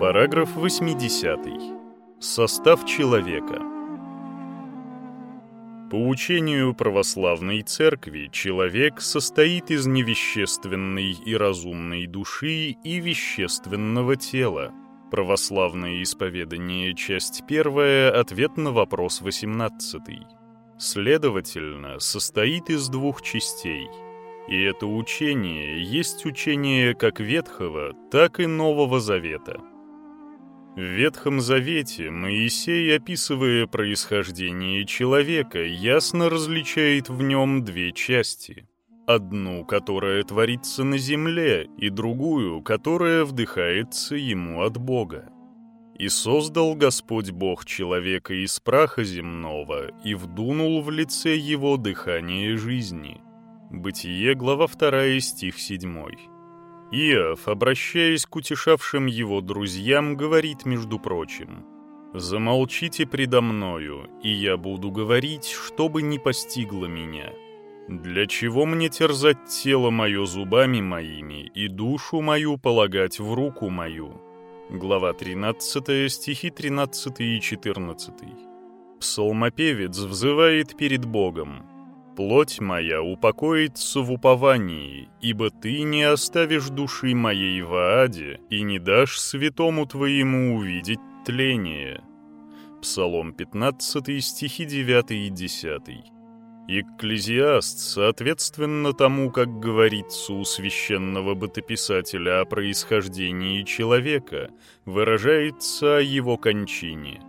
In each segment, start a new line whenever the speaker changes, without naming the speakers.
Параграф 80. Состав человека. По учению православной церкви человек состоит из невещественной и разумной души и вещественного тела. Православное исповедание, часть 1, ответ на вопрос 18. Следовательно, состоит из двух частей – и это учение есть учение как Ветхого, так и Нового Завета. В Ветхом Завете Моисей, описывая происхождение человека, ясно различает в нем две части. Одну, которая творится на земле, и другую, которая вдыхается ему от Бога. «И создал Господь Бог человека из праха земного, и вдунул в лице его дыхание жизни» Бытие, глава 2, стих 7. Иов, обращаясь к утешавшим его друзьям, говорит, между прочим, «Замолчите предо мною, и я буду говорить, чтобы не постигло меня. Для чего мне терзать тело мое зубами моими и душу мою полагать в руку мою?» Глава 13, стихи 13 и 14. Псалмопевец взывает перед Богом, Плоть моя упокоится в уповании, ибо ты не оставишь души моей в аде и не дашь святому твоему увидеть тление». Псалом 15, стихи 9 и 10. Экклезиаст, соответственно тому, как говорится у священного бытописателя о происхождении человека, выражается о его кончине.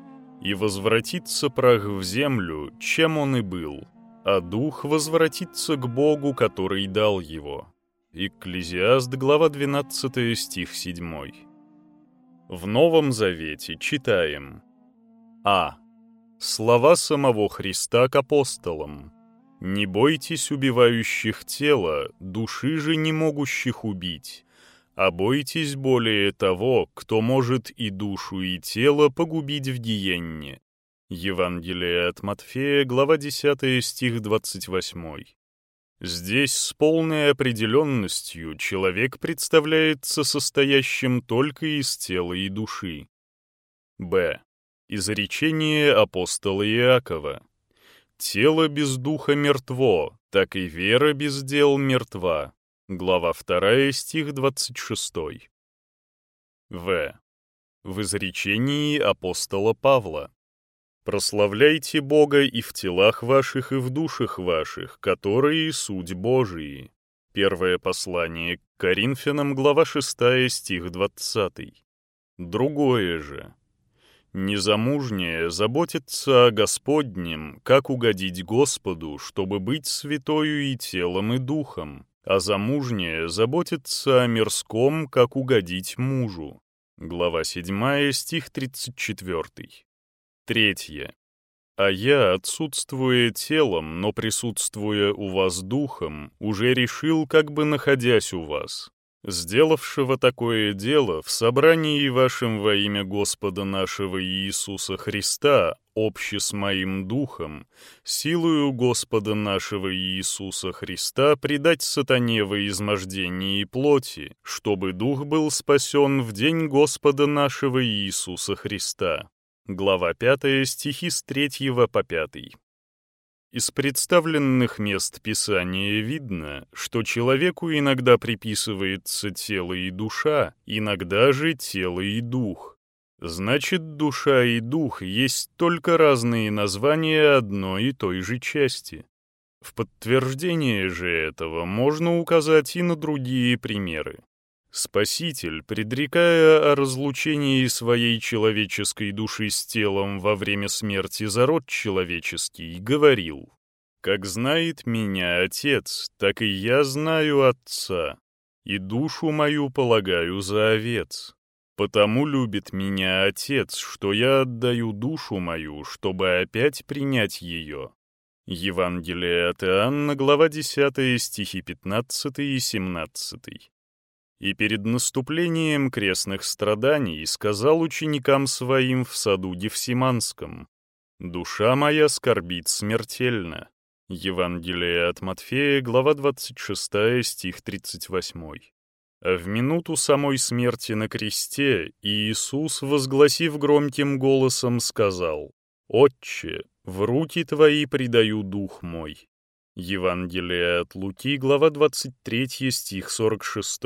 «И возвратится прах в землю, чем он и был, а дух возвратится к Богу, который дал его». Экклезиаст, глава 12, стих 7. В Новом Завете читаем А. Слова самого Христа к апостолам. «Не бойтесь убивающих тела, души же не могущих убить, а бойтесь более того, кто может и душу, и тело погубить в гиенне, Евангелие от Матфея, глава 10, стих 28. Здесь с полной определенностью человек представляется состоящим только из тела и души. Б. Изречение апостола Иакова. «Тело без духа мертво, так и вера без дел мертва». Глава 2, стих 26. В. В изречении апостола Павла. Прославляйте Бога и в телах ваших, и в душах ваших, которые суть Божии. Первое послание к Коринфянам, глава 6, стих 20. Другое же. Незамужняя заботится о Господнем, как угодить Господу, чтобы быть святою и телом, и духом, а замужняя заботится о мирском, как угодить мужу. Глава 7, стих 34. Третье. А я, отсутствуя телом, но присутствуя у вас духом, уже решил, как бы находясь у вас, сделавшего такое дело в собрании вашем во имя Господа нашего Иисуса Христа, обще с моим духом, силою Господа нашего Иисуса Христа предать сатане во измождении плоти, чтобы дух был спасен в день Господа нашего Иисуса Христа. Глава 5, стихи с 3 по 5. Из представленных мест Писания видно, что человеку иногда приписывается тело и душа, иногда же тело и дух. Значит, душа и дух есть только разные названия одной и той же части. В подтверждение же этого можно указать и на другие примеры. Спаситель, предрекая о разлучении своей человеческой души с телом во время смерти за род человеческий, говорил, «Как знает меня Отец, так и я знаю Отца, и душу мою полагаю за овец. Потому любит меня Отец, что я отдаю душу мою, чтобы опять принять ее». Евангелие от Иоанна, глава 10, стихи 15 и 17 и перед наступлением крестных страданий сказал ученикам своим в саду Гефсиманском, «Душа моя скорбит смертельно». Евангелие от Матфея, глава 26, стих 38. А в минуту самой смерти на кресте Иисус, возгласив громким голосом, сказал, «Отче, в руки Твои предаю дух мой». Евангелие от Луки, глава 23, стих 46.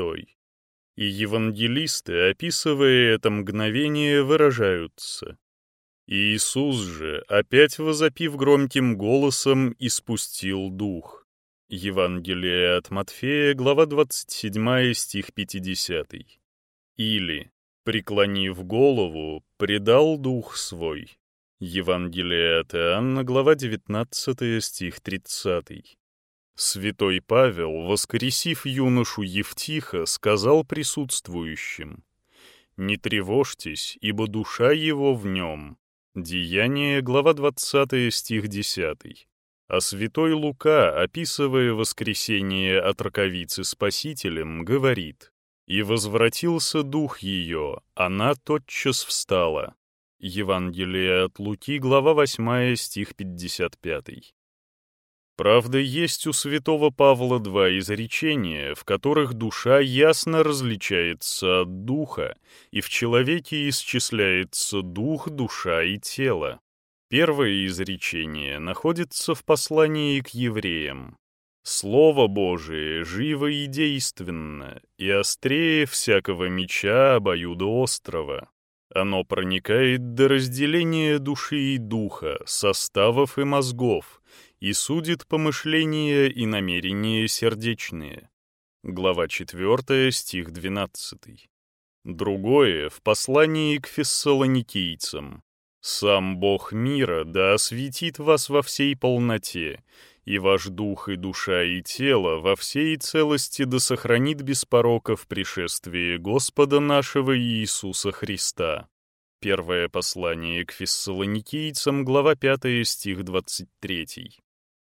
И евангелисты, описывая это мгновение, выражаются. Иисус же, опять возопив громким голосом, испустил дух. Евангелие от Матфея, глава 27, стих 50. Или, преклонив голову, предал дух свой. Евангелие от Иоанна, глава 19, стих 30. Святой Павел, воскресив юношу Евтиха, сказал присутствующим, «Не тревожьтесь, ибо душа его в нем». Деяние, глава 20, стих 10. А святой Лука, описывая воскресение от раковицы Спасителем, говорит, «И возвратился дух ее, она тотчас встала». Евангелие от Луки, глава 8, стих 55. Правда, есть у святого Павла два изречения, в которых душа ясно различается от духа, и в человеке исчисляется дух, душа и тело. Первое изречение находится в послании к евреям. «Слово Божие живо и действенно, и острее всякого меча обоюдоострого. Оно проникает до разделения души и духа, составов и мозгов, и судит помышления и намерения сердечные». Глава 4, стих 12. Другое в послании к фессалоникийцам. Сам Бог мира да осветит вас во всей полноте, и ваш дух и душа и тело во всей целости да сохранит без порока в пришествии Господа нашего Иисуса Христа. Первое послание к фессалоникийцам, глава 5, стих 23.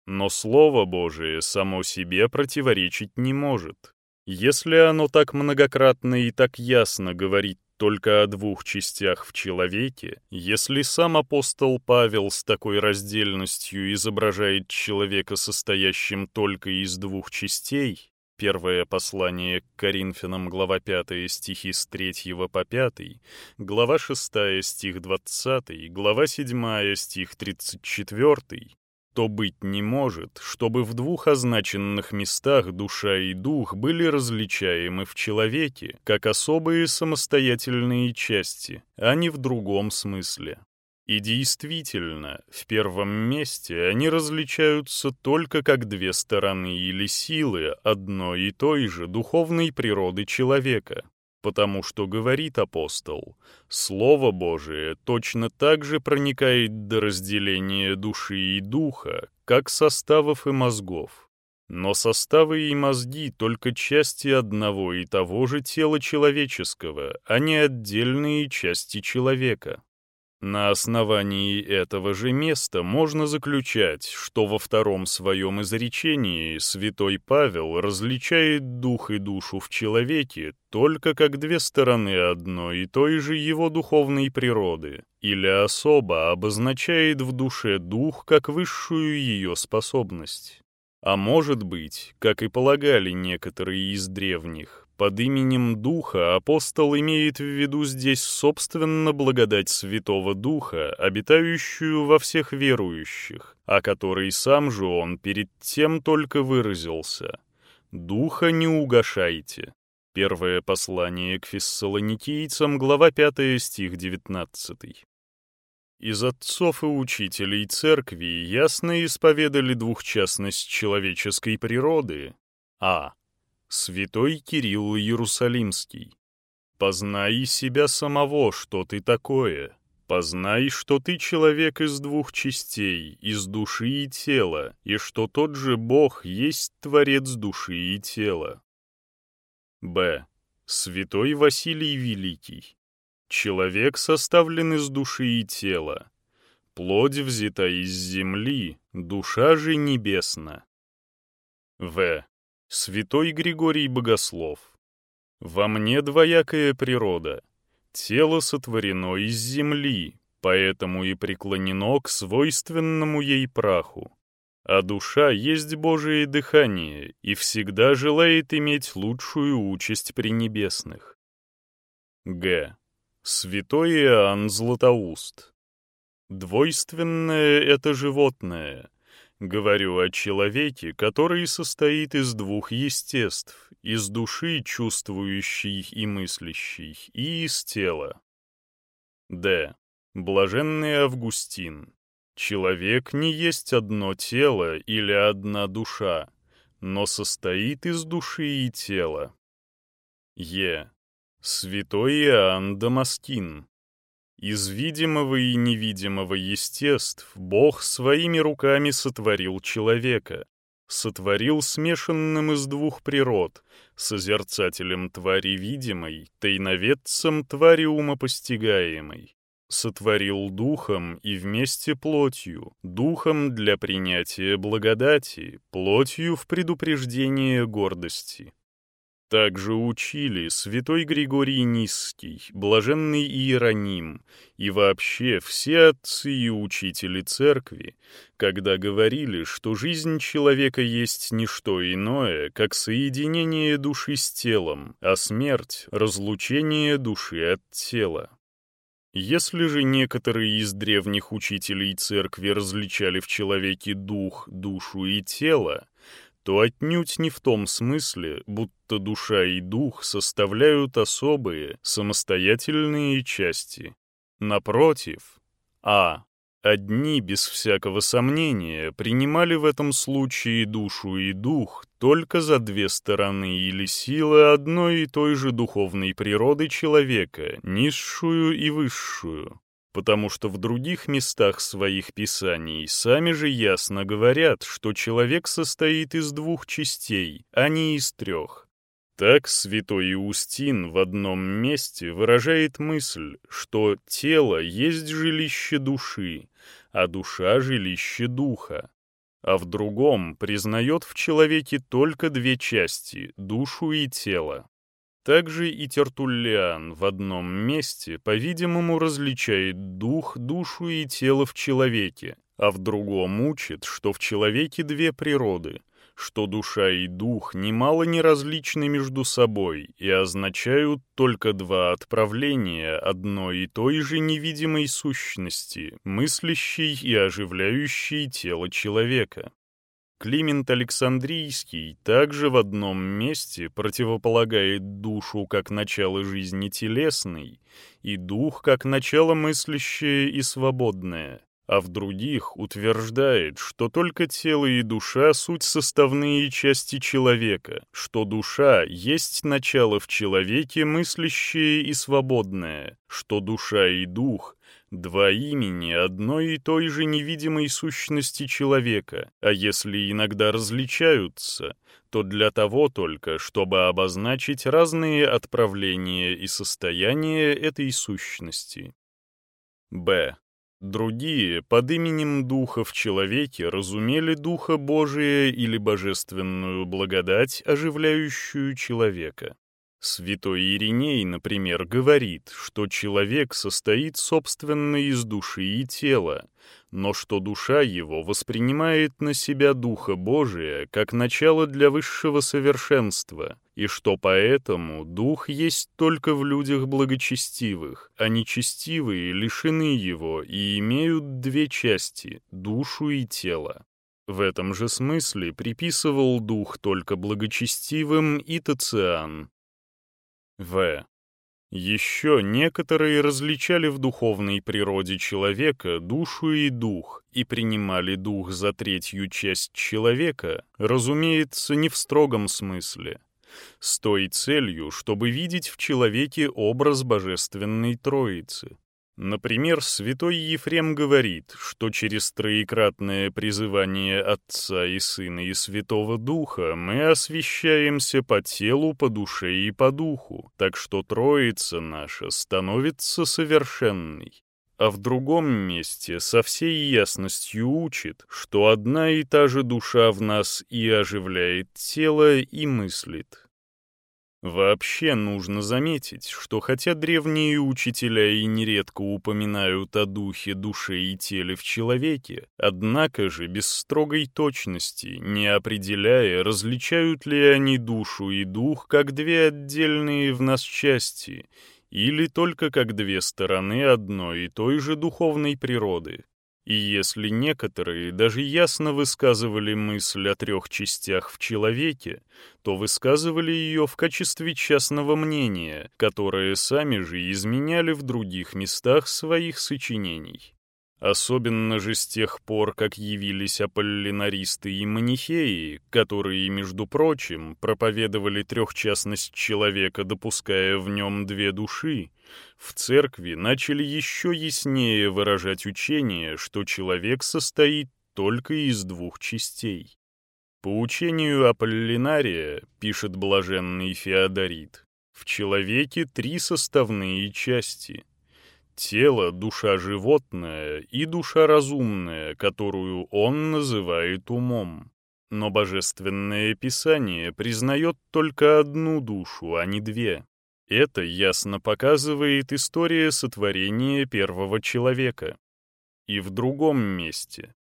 Но Слово Божие само себе противоречить не может. Если оно так многократно и так ясно говорит только о двух частях в человеке, если сам апостол Павел с такой раздельностью изображает человека, состоящим только из двух частей, Первое послание к Коринфянам, глава 5, стихи с 3 по 5, глава 6, стих 20, глава 7, стих 34, то быть не может, чтобы в двух означенных местах душа и дух были различаемы в человеке, как особые самостоятельные части, а не в другом смысле. И действительно, в первом месте они различаются только как две стороны или силы одной и той же духовной природы человека, потому что, говорит апостол, Слово Божие точно так же проникает до разделения души и духа, как составов и мозгов. Но составы и мозги — только части одного и того же тела человеческого, а не отдельные части человека. На основании этого же места можно заключать, что во втором своем изречении святой Павел различает дух и душу в человеке только как две стороны одной и той же его духовной природы, или особо обозначает в душе дух как высшую ее способность. А может быть, как и полагали некоторые из древних, под именем Духа апостол имеет в виду здесь собственно благодать Святого Духа, обитающую во всех верующих, о которой сам же он перед тем только выразился. «Духа не угошайте». Первое послание к фессалоникийцам, глава 5, стих 19. Из отцов и учителей церкви ясно исповедали двухчастность человеческой природы. А. Святой Кирилл Иерусалимский. Познай себя самого, что ты такое. Познай, что ты человек из двух частей, из души и тела, и что тот же Бог есть Творец души и тела. Б. Святой Василий Великий. Человек составлен из души и тела. Плоть взята из земли, душа же небесна. В. Святой Григорий Богослов. Во мне двоякая природа. Тело сотворено из земли, поэтому и преклонено к свойственному ей праху. А душа есть Божие дыхание и всегда желает иметь лучшую участь при небесных. Г. Святой Иоанн Златоуст. Двойственное — это животное. Говорю о человеке, который состоит из двух естеств, из души, чувствующей и мыслящей, и из тела. Д. Блаженный Августин. Человек не есть одно тело или одна душа, но состоит из души и тела. Е. Святой Иоанн Дамаскин. Из видимого и невидимого естеств Бог своими руками сотворил человека, сотворил смешанным из двух природ, созерцателем твари видимой, тайноведцем твари умопостигаемой сотворил духом и вместе плотью, духом для принятия благодати, плотью в предупреждение гордости. Также учили святой Григорий Низкий, блаженный Иероним и вообще все отцы и учители церкви, когда говорили, что жизнь человека есть не что иное, как соединение души с телом, а смерть — разлучение души от тела. Если же некоторые из древних учителей церкви различали в человеке дух, душу и тело, то отнюдь не в том смысле, будто душа и дух составляют особые, самостоятельные части. Напротив, а. Одни, без всякого сомнения, принимали в этом случае душу и дух только за две стороны или силы одной и той же духовной природы человека, низшую и высшую, потому что в других местах своих писаний сами же ясно говорят, что человек состоит из двух частей, а не из трех. Так святой Иустин в одном месте выражает мысль, что тело есть жилище души, а душа — жилище духа, а в другом признает в человеке только две части — душу и тело. Также и Тертуллиан в одном месте, по-видимому, различает дух, душу и тело в человеке, а в другом учит, что в человеке две природы — что душа и дух немало не различны между собой и означают только два отправления одной и той же невидимой сущности, мыслящей и оживляющей тело человека. Климент Александрийский также в одном месте противополагает душу как начало жизни телесной и дух как начало мыслящее и свободное а в других утверждает, что только тело и душа — суть составные части человека, что душа есть начало в человеке мыслящее и свободное, что душа и дух — два имени одной и той же невидимой сущности человека, а если иногда различаются, то для того только, чтобы обозначить разные отправления и состояния этой сущности. Б. Другие под именем Духа в человеке разумели Духа Божия или божественную благодать, оживляющую человека. Святой Ириней, например, говорит, что человек состоит собственно из души и тела, но что душа его воспринимает на себя Духа Божия как начало для высшего совершенства, и что поэтому Дух есть только в людях благочестивых, а нечестивые лишены его и имеют две части — душу и тело. В этом же смысле приписывал дух только благочестивым и Тациан, в. Еще некоторые различали в духовной природе человека душу и дух и принимали дух за третью часть человека, разумеется, не в строгом смысле, с той целью, чтобы видеть в человеке образ Божественной Троицы. Например, святой Ефрем говорит, что через троекратное призывание Отца и Сына и Святого Духа мы освящаемся по телу, по душе и по духу, так что Троица наша становится совершенной. А в другом месте со всей ясностью учит, что одна и та же душа в нас и оживляет тело, и мыслит. Вообще нужно заметить, что хотя древние учителя и нередко упоминают о духе, душе и теле в человеке, однако же без строгой точности, не определяя, различают ли они душу и дух как две отдельные в нас части, или только как две стороны одной и той же духовной природы. И если некоторые даже ясно высказывали мысль о трех частях в человеке, то высказывали ее в качестве частного мнения, которое сами же изменяли в других местах своих сочинений. Особенно же с тех пор, как явились аполлинаристы и манихеи, которые, между прочим, проповедовали трехчастность человека, допуская в нем две души, в церкви начали еще яснее выражать учение, что человек состоит только из двух частей. По учению Аполлинария, пишет блаженный Феодорит, в человеке три составные части — тело, душа животная и душа разумная, которую он называет умом. Но Божественное Писание признает только одну душу, а не две. Это ясно показывает история сотворения первого человека. И в другом месте.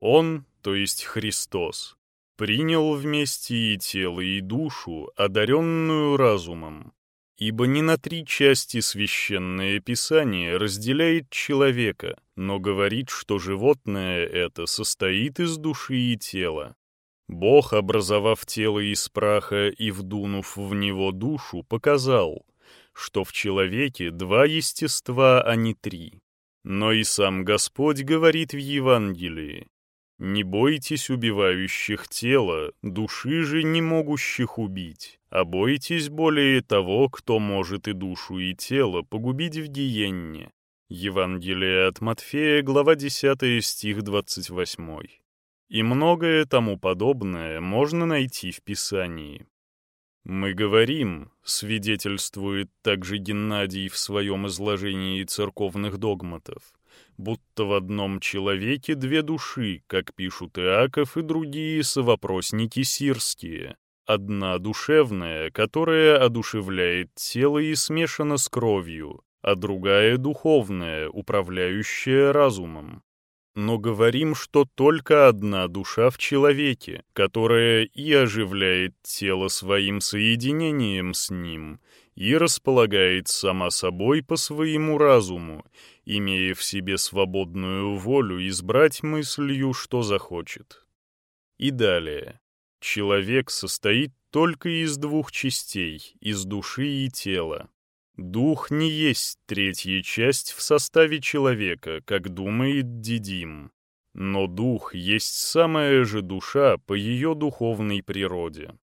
Он, то есть Христос, принял вместе и тело, и душу, одаренную разумом. Ибо не на три части священное писание разделяет человека, но говорит, что животное это состоит из души и тела. Бог, образовав тело из праха и вдунув в него душу, показал, что в человеке два естества, а не три. Но и сам Господь говорит в Евангелии, «Не бойтесь убивающих тело, души же не могущих убить, а бойтесь более того, кто может и душу, и тело погубить в гиенне». Евангелие от Матфея, глава 10, стих 28. И многое тому подобное можно найти в Писании. «Мы говорим», — свидетельствует также Геннадий в своем изложении церковных догматов, будто в одном человеке две души, как пишут Иаков и другие совопросники сирские. Одна душевная, которая одушевляет тело и смешана с кровью, а другая духовная, управляющая разумом но говорим, что только одна душа в человеке, которая и оживляет тело своим соединением с ним, и располагает сама собой по своему разуму, имея в себе свободную волю избрать мыслью, что захочет. И далее. Человек состоит только из двух частей, из души и тела. Дух не есть третья часть в составе человека, как думает Дидим. Но дух есть самая же душа по ее духовной природе.